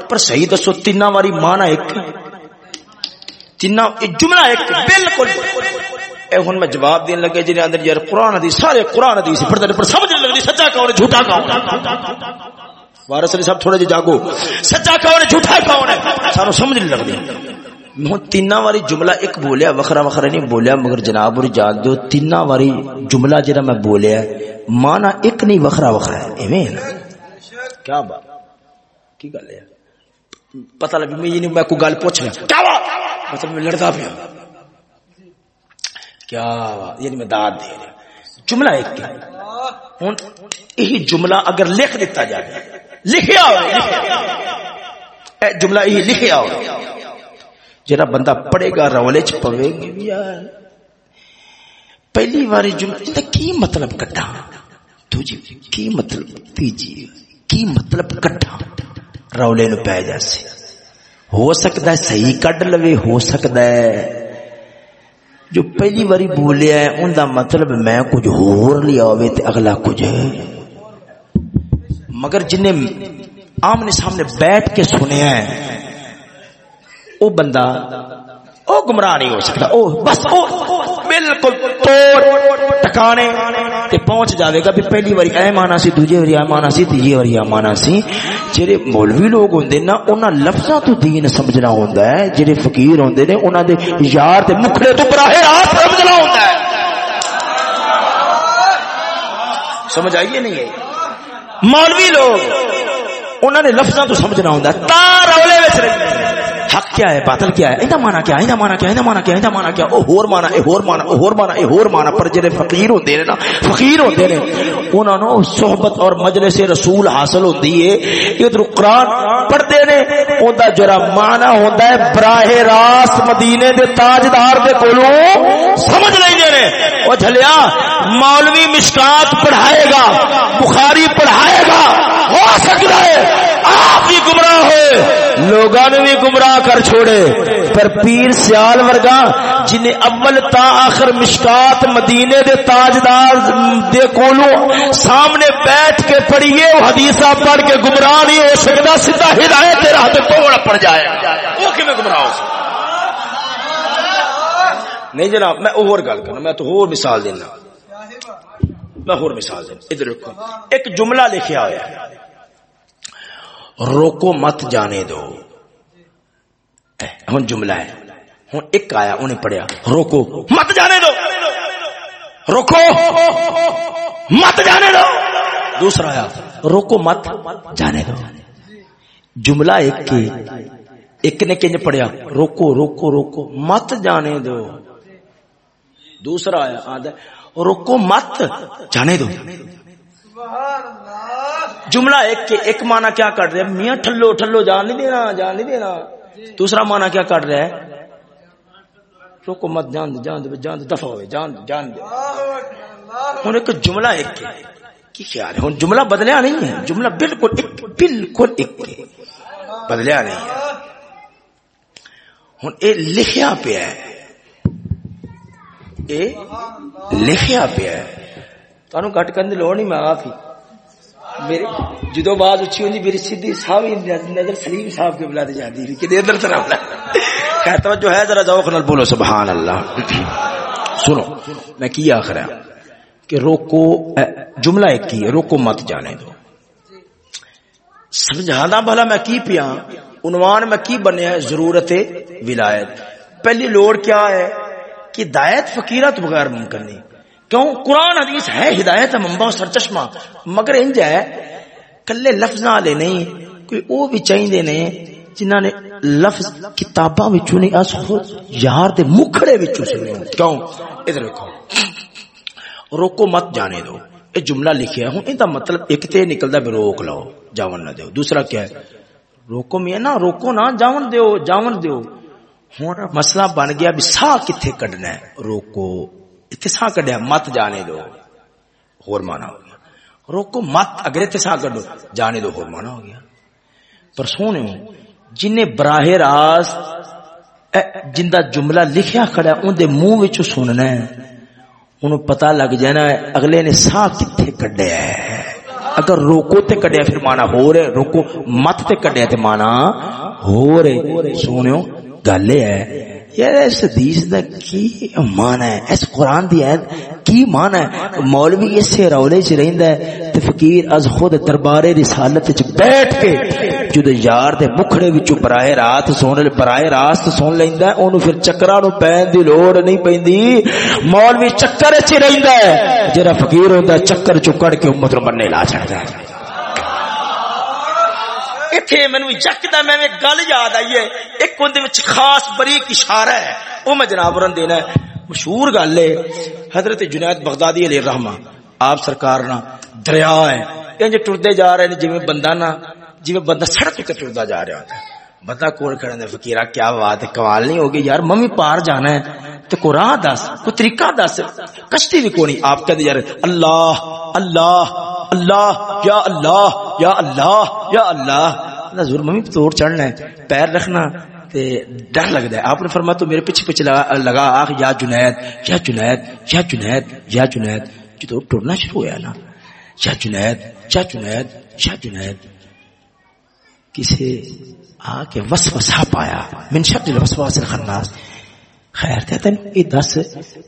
پر صحیح دسو تین باری مانا ایک تین جملہ ایک بالکل۔ اے ہن میں جواب دین لگے جن اندر یار قران حدیث، سارے قران حدیث پڑھتے پر سمجھ نہیں سچا کون جھوٹا کون وارس علی صاحب تھوڑے جی جاگو۔ سچا کون ہے جھوٹا کون ہے سانو سمجھ نہیں لگدی۔ ہوں تین واری جملہ ایک بولیا، وکھرا وکھرا نہیں بولیا، مگر جناب اور جان دو تین واری جملہ جہاں میں بولیا مانا ایک نہیں، وکھرا وکھرا ہے۔ ایویں کیا بات؟ کی گل ہے؟ پتہ لگی، میں یہ میں کوئی گل پوچھ رہا۔ کیا بات؟ مطلب میں لڑتا پیا۔ کیا بات؟ یعنی میں داد دے رہا۔ جملہ ایک کیا ہوں یہی جملہ اگر لکھ دیتا جائے لکھیا ہو جملہ یہی لکھیا ہو جڑا بندہ پڑھے گا، رولے چ پوے گا۔ پہلی بار جملہ کی مطلب کٹا دوجی کی مطلب تیجی کی مطلب کٹا رولے نو پی جاسی ہو سکتا ہے صحیح کڈ لوے، ہو سکتا ہے۔ جو پہلی باری بولیا ہے ان دا مطلب میں کچھ ہور لیا ہوئے تے اگلا کچھ ہے۔ مگر جنہیں آمنے سامنے بیٹھ کے سنیا ہے او بندہ او گمراہ نہیں ہو سکتا او بس او بالکل توڑ ٹکانے تے پہنچ جاوے گا، بھی پہلی واری اے مانا سی، دوجے واری اے مانا سی، تیجے واری اے مانا سی۔ جڑے مولوی لوگ ہوندے نا، انہاں لفظاں تو دین سمجھنا ہوندا ہے۔ جڑے فقیر ہوندے نے، انہاں دے یار تے مکھڑے تو براہ راست سمجھنا ہوندا ہے۔ سمجھ آئیے نہیں ہے مولوی لوگ، انہاں نے لفظاں تو سمجھنا ہوندا ہے۔ تا رولے وچ رہندے حق کیا ہے؟ باطل کیا ہے؟ اینا مانا کیا اینا مانا کیا اینا مانا کیا اینا مانا کیا او ہور مانا اے ہور مانا او ہور مانا اے ہور مانا پر جڑے فقیر ہوندے نے نا، فقیر ہوندے نے، انہاں نو صحبت اور مجلس رسول حاصل ہوندی ہے ادھر قرآن پڑھدے نے، اوندا جڑا مانا ہوندا ہے، براہ راست مدینے دے تاجدار دے کولوں سمجھ لیندے نے۔ جھلیا مولوی مشکات پڑھائے گا، بخاری پڑھائے گا، ہو سکتا ہے، آپ بھی گمراہ ہوئے لوگوں نے بھی گمراہ کر چھوڑے۔ پر پیر سیال ورگا جنہیں اول تا آخر مشکات مدینے دے تاجدار دے کولو سامنے بیٹھ کے پڑھیے، وہ حدیثہ پڑھ کے گمراہ نہیں ہو سکتا، سیدھا ہدایت تیرا ہاتھ توڑ پڑ جائے وہ کیوں گمراہ ہو سکتا؟ نہیں جناب، میں اور گل کرنا، میں تو اور مثال دینا۔ میں اور مثال دینا۔ ادھر رکھو۔ ایک جملہ لکھیا ہوا ہے۔ روکو مت جانے دو۔ ہوں جملہ ہے۔ ہوں ایک آیا انہیں پڑھیا۔ روکو۔ مت جانے دو۔ روکو۔ مت جانے دو۔ دوسرا آیا۔ روکو مت جانے دو۔ جملہ ایک کی ایک نے کنج پڑھیا۔ روکو روکو روکو۔ مت جانے دو۔ دوسرا آیا، آدھا۔ روکو مت، جانے دو۔ جملہ ایک کے ایک مانا کیا کر رہے میاں ٹھلو ٹھلو، جان نہیں دینا، جان نہیں دینا۔ دوسرا مانا کیا کر رہا ہے روکو مت، جان دے جان دے جان دے دفع ہوئے، جان دے جان دے ہوں ایک جملہ ایک کے۔ کی خیال ہے؟ ہوں جملہ بدلیا نہیں ہے۔ جملہ بالکل ایک بالکل ایک کے۔ بدلیا نہیں ہے۔ ہوں اے لکھیا پیا ہے۔ اے لکھیا پیا ہے۔ تہن گٹ کرنے لوڑ نہیں، میں آفی میری جدو باز اچھی ہوندی، میری سیدھی ساوی نظر سلیم صاحب کے بلا دی جاندی تھی کہ ادھر طرف کہتا جو ہے، ذرا ذوق نال بولو، سبحان اللہ۔ سنو، میں کی آخر ہے ہاں؟ کہ روکو جملہ ایک کی ہے، روکو مت جانے دو۔ سمجھانا بھلا میں کی پیا ہاں؟ عنوان میں کی بنیا ضرورت ولایت۔ پہلی لوڑ کیا ہے؟ کہ دایت فقیرت بغیر ممکن نہیں۔ کیوں؟ قرآن حدیث ہے، ہدایت ممبا سر چشمہ مگر انج ہے، کلے لفظ والے نہیں، کوئی او بھی چاہیے نے جنہاں نے لفظ کتاباں وچوں نہیں، اس خود یار دے مکھڑے وچوں سنے کیوں؟ ادھر دیکھو روکو مت جانے دو۔ اے جملہ لکھیا ہوں، ان دا مطلب ایک تے نکلدا بھی روک لو، جاون نہ دیو دوسرا کیا ہے؟ روکو میاں نا، روکو نا، جاون دیو جاون دیو۔ ہن مسئلہ بن گیا بھی سا کتھے کڈنا ہے؟ روکو اتنے اتسا کڈیا مت جانے دو۔ ہور مانا ہو گیا۔ روکو، مت، اگر اتسا کڈو، جانے دو ہور مانا ہو گیا۔ پر سونے جن براہ راست جن دا جملہ لکھیا کھڑا ان دے منہ وچ سننا ہے۔ انہوں پتہ لگ جانا ہے، اگلے نے سا کتھے کڈیا ہے۔ اگر روکو تے کڈیا پھر مانا ہو رہے روکو، مت تے کڈیا تے مانا ہو رہے سونیو گل یہ ہے، یار اس حدیث دا کی مان ہے؟ اس قرآن دی آیت کی مان ہے؟ مولوی اس سے رولے چ رہندا ہے، تے فقیر از خود دربارے رسالت وچ بیٹھ کے جد یار دے مکھڑے وچوں براہ رات سن براہ راست سن لیندا ہے، اونوں پھر چکراں نو پین دی لوڑ نہیں پیندی مولوی چکر وچ رہندا ہے، جڑا فقیر ہوندا چکر چکڑ کے امت نو بننے لا چھڑدا ہے۔ اتنے مینو یکد میں گل یاد آئی ہے ایک اندر خاص بریک اشارہ ہے وہ میں جناب رن دینا ہے مشہور گل ہے حضرت جنید بغدادی علیہ رحمہ آپ سرکار نا دریا ہے انج ٹردے جا رہے ہیں جی بندہ نا جی بندہ سڑک تے ٹردا جا رہا ہوتا ہے بندہ کول کھڑے نے فقیرہ کیا بات ہے کمال نہیں ہوگی یار ممی پار جانا ہے تو کو راہ دس کو طریقہ دس کشتی بھی کونی آپ کہتے یار اللہ اللہ اللہ یا اللہ یا اللہ یا اللہ. ضرور ممی توڑ چڑھنا ہے پیر رکھنا تے ڈر لگتا ہے۔ آپ نے فرمایا تو میرے پیچھے پیچھے لگا, لگا۔ آخ یا جنید یا جنید یا جنید یا جنید۔ جدو ٹرنا شروع ہوا نا یا جنید یا جنید یا جنید۔ کسی آ کے وسوسہ پایا من شد الوسواس الخناس۔ خیر کہتے ہیں یہ دس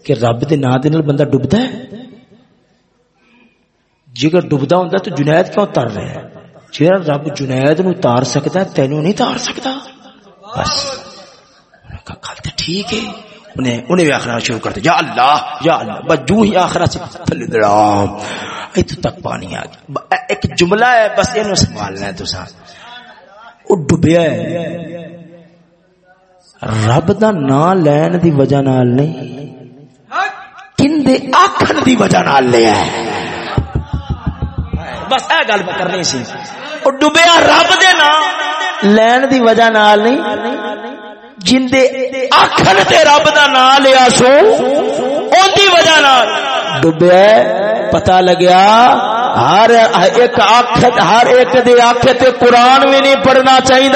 کہ رب دے نا دے نال بندہ ڈوبدا ہے؟ جگر ڈوبدا ہوندا تو جنید کیوں تر رہا ہے جڑا رب جنید نو تار سکتا ہے تینوں نہیں تار سکتا بس۔ گل تو ٹھیک ہے۔ انہیں انہیں بھی آخر شروع کر دیا یا اللہ یا اللہ۔ بس جو ہی آخر سے تھلے درام اتو تک پانی آ گیا۔ ایک جملہ ہے، بس یہ سنبھالنا ہے تو وہ ڈبیا ہے۔ رب دا نام لین دی وجہ نال نہیں، کن دے آخر دی وجہ نال لیا ہے؟ بس اے گل کرنی سی۔ او ڈبیا رب دے نام لین دی وجہ نال نہیں، جن دے آخر تے رب دا نام لیا سو، اون دی وجہ نال ڈبیا پتہ لگیا، ہر ایک آخر ہر ایک دے آخر تے قرآن بھی نہیں پڑھنا چاہیے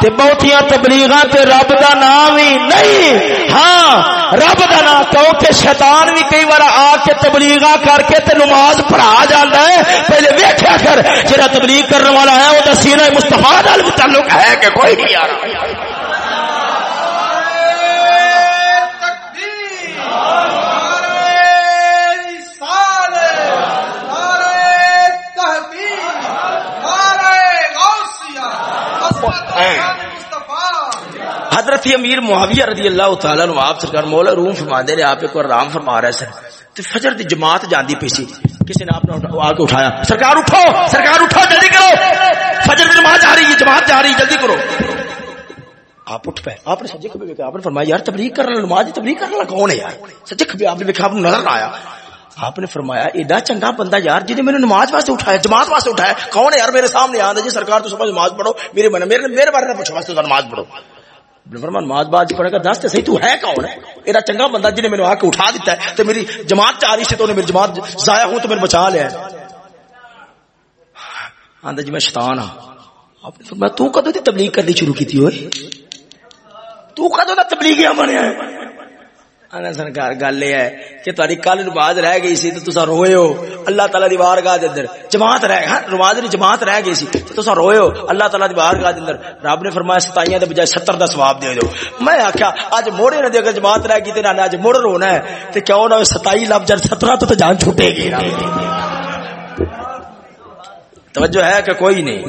تے بہتیاں تبلیغاں تے رب دا نام ہی نہیں۔ ہاں رب دا نام کیونکہ شیطان بھی کئی بار آ کے تبلیغاں کر کے تے نماز پڑھا جاندا ہے۔ پہلے ویکھیا کر، جڑا تبلیغ کرنے والا ہے، او دا سینہ مصطفی نال تعلق ہے کہ کوئی نہیں آ رہا حضرت امیر معاویہ رضی اللہ تعالی عنہ، آپ سرکار مولا روم فرماندے نے، آپ ایک اور رام فرما رہے سر تے فجر دی جماعت جاندی پئی سی۔ کسی نے آپ نے آ کے اٹھایا۔ سرکار اٹھو! سرکار اٹھو! جلدی کرو! فجر دی جماعت جا رہی ہے، جماعت جا رہی ہے، جلدی کرو۔ آپ اٹھ پے آپ نے سجے کھبے دیکھا آپ نے فرمایا، یار، تبلیغ کرنے نماز تبلیغ کرنے والا کون ہے یار؟ سجے کھبے آپ نے دیکھا آپ نظر نہ آیا۔ آپ نے فرمایا، ایڈا چنگا بندہ یار جنہیں میں نے نماز واسطے اٹھایا، جماعت واسطے اٹھایا، کون ہے یار؟ میرے سامنے آدھا جی سرکار تو سب نماز پڑھو، میرے من میرے میرے بارے میں پوچھو واسطے نماز پڑھو۔ فرمان ماج باج پڑھے گا، دس صحیح تو ہے کون؟ ہے ایڈا چنگا بندہ جنہیں میرے آ کے اٹھا دیتا ہے تو میری جماعت چاہ رہی سے تو میری جماعت ضائع ہوں تو میرے بچا لیا آدھا جی میں شیطان ہاں۔ آپ نے فرمایا، تو کدو دی تبلیغ کرنی شروع کی ہوئے؟ تو کدو دا تبلیغ بنیا ہے آنا سرکار گل یہ ہے کہ تاری کل نماز رہ گئی سی تو تسا روئے ہو۔ اللہ تعالی دی بارگاہ دے اندر جماعت رہ ہاں نماز دی جماعت رہ گئی سی تو تسا روئے ہو۔ اللہ تعالی دی بارگاہ دے اندر رب نے فرمایا ستائیاں دے بجائے 70 دا ثواب دے دو۔ میں آکھیا اج موڑے نے اگر جماعت رہ گئی تے نہ اج موڑ رونا ہے تے کیوں نہ 27 لفظ جڑ 17 تو تے جان چھوٹے گی۔ توجہ ہے کہ کوئی نہیں۔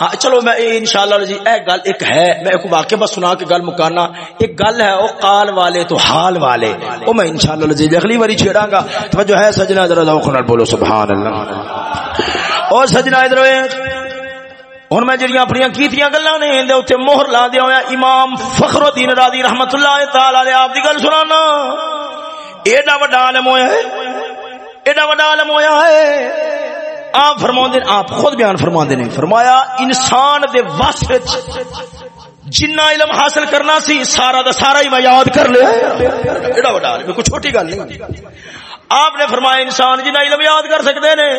ہاں چلو میں انشاءاللہ جی اے گل ایک ہے، میں ایک واقعہ بس سنا کے گل مکانا۔ ایک گل ہے، او قال والے تو حال والے۔ او میں انشاءاللہ جی اگلی باری چھیڑاں گا۔ توجہ ہے سجنا، ذرا ذوق نال بولو سبحان اللہ او سجنا، ادھر ہن میں جڑیاں اپنی کیتیاں گلاں نے دے اوتے مہر لا دیا ہویا، امام فخر الدین رازی رحمتہ اللہ تعالی علیہ آپ دی گل سنانا۔ ایڈا وڈا عالم ہویا ہے، ایڈا وڈا عالم ہویا ہے۔ آپ فرما آپ خود بیان فرما نے۔ فرمایا، انسان دے واسط جنا علم حاصل کرنا سی، سارا دا سارا ہی میں یاد کر لیا۔ ایڈا وڈا کوئی چھوٹی گل نہیں۔ آپ نے فرمایا، انسان جنا علم یاد کر سکتے نے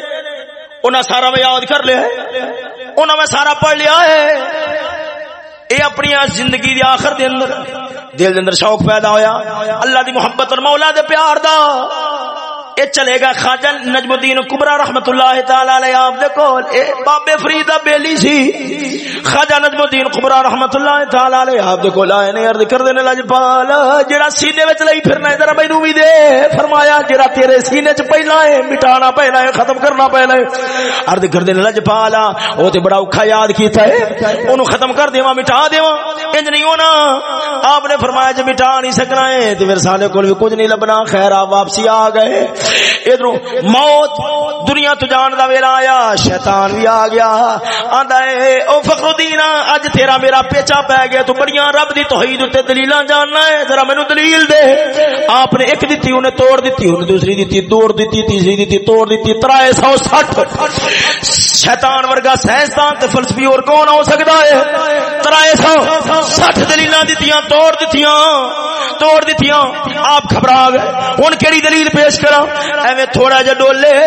انہیں سارا میں یاد کر لیا۔ انہیں میں سارا پڑھ لیا ہے۔ اے اپنی زندگی دی آخر دے اندر، دل دے اندر شوق پیدا ہویا۔ اللہ دی محبت اور مولا دے پیار دا۔ اے چلے گا خواجہ نجم الدین کبرا رحمت اللہ تعالی علیہ۔ آپ دے کول اے بابے فرید دا بیلی سی۔ خواجہ نجم الدین کبرا رحمت اللہ تعالی علیہ۔ آپ دے کول آئے نے عرض کر دینے لجپال جڑا سینے وچ لئی پھرنا ہے، ذرا مینوں بھی دے۔ فرمایا، جڑا تیرے سینے چ پہلا ہے، مٹانا پہلا ہے، ختم کرنا پہلا ہے۔ عرض کر دینے لجپال او تے بڑا اوکھا یاد کیتا ہے۔ اونوں ختم کر دیواں، مٹا دیواں۔ انج نہیں ہونا۔ آپ نے فرمایا جے مٹا نہیں سکنا ہے تے پھر ساڈے کول بھی کچھ نہیں لبنا۔ خیر، آپ واپسی آ گئے۔ ادھر موت دنیا تو جان دا ویلا آیا، شیطان بھی آ گیا۔ آندا ہے، او فخر الدین اج تیرا میرا پیچا پی گیا، تو بڑیاں رب دی توحید تے دلیلاں جاننا ہے، ذرا مینوں دلیل دے۔ آپ نے ایک دتی، انہیں توڑ دتی، انہیں دوسری دتی توڑ دتی، تیسری دتی، توڑ دتی 360 شیطان ورگا سائنسدان تے فلسفی اور کون ہو سکتا ہے؟ 360 دلیلاں دتیاں، توڑ دتیاں توڑ دتیاں۔ آپ گھبرا گئے، ہن کیڑی دلیل پیش کرا؟ ایویں تھوڑا جا ڈولے۔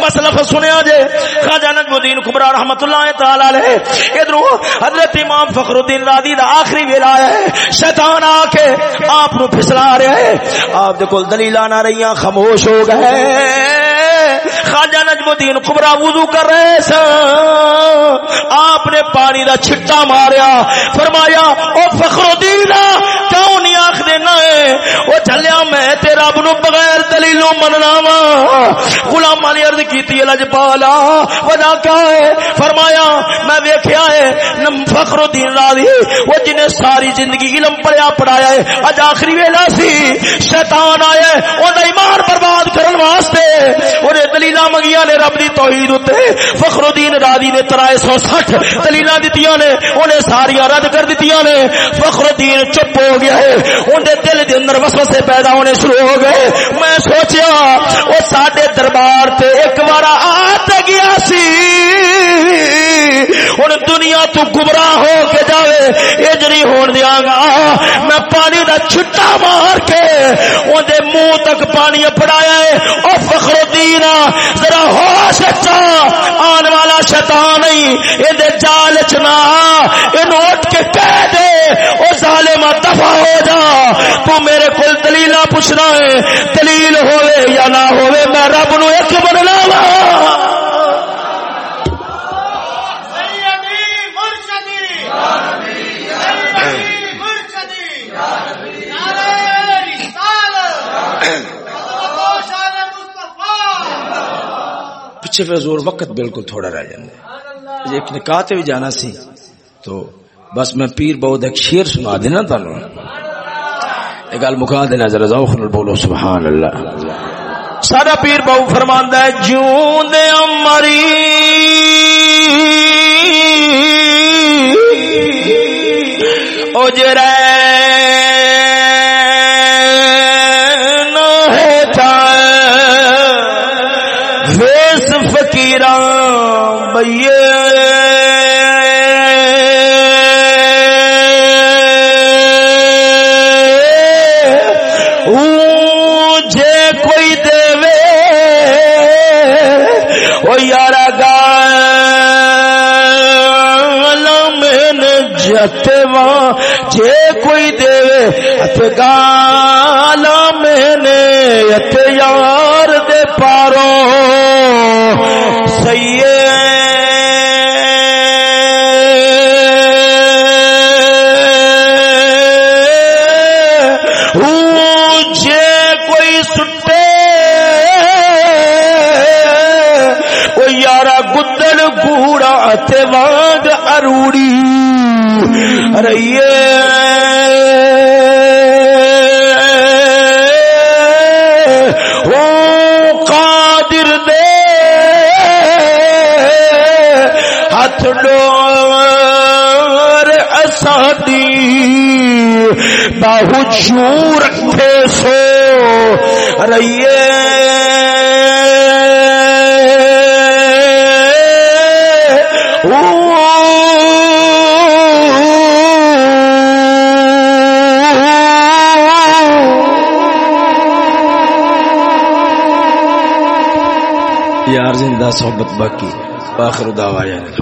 مسلف سنیا جے۔ خواجہ نجم الدین کبرا رحمت اللہ تعالی علیہ۔ ادھر حضرت امام فخر الدین رادی دا آخری ویلا ہے۔ شیطان آ کے آپ نو پھسلا رہے ہیں آپ دے کول دلیل نہ رہیاں خاموش ہو گئے۔ خواجہ نجم الدین کبرا وضو کر رہے سن آپ نے پانی دا چھٹا ماریا۔ فرمایا، او فخر الدین کیوں نہیں آخ دینا ہے وہ چلیا میں تے رب نو بغیر دلیلوں مننا وا. غلام علی عرض کیتی ہے، لجپالا. وجہ کیا ہے؟ فرمایا، میں ویکھیا ہے فخر الدین راضی وہ جنہیں ساری زندگی علم پڑھیا پڑھایا ہے اج آخری ویلا سی، شیطان آیا او دا ایمان برباد کرن واسطے اونے دلیلاں منگیاں نے رب دی توحید تے فخر الدین راضی نے 360 دلیلاں دتیاں نے اونے ساری رد کر دتیاں نے، فخر الدین چپ ہو گیا ہے اونده دل دے اندر وسوسے پیدا ہونے شروع ہو گئے۔ میں سوچیا، وہ سڈے دربار تے ایک بار آ گیا سی۔ ہن دنیا تو گمراہ ہو کے جاوے اج نہیں ہون دیاں گا۔ میں پانی دا چھٹا مار کے اونده منہ تک پانی پڑایا ہے۔ او فخر الدین ذرا ہوش اچھا آن والا شیطان نہیں اے جال چ نہ اے کے کہہ دے، او ظالم دفع ہو جا۔ تو میرے کول دلیل پوچھنا ہے، دلیل ہوے یا نہ ہوے میں رب نو ایک بننا وا پیچھے پہ زور وقت بالکل تھوڑا رہ جانا ایک نکاح تے بھی جانا سی۔ تو بس میں پیر بہت ایک شیر سنا دینا تھانو ایک گل مکا دینا ذرا ذوق بولو، سبحان اللہ۔ سارا پیر بہو فرماندا ہے جوں دے امری۔ او جرے فقیران باہو رکھے سو۔ رہیے یار زندہ صحبت باقی باخر دعوایا یعنی۔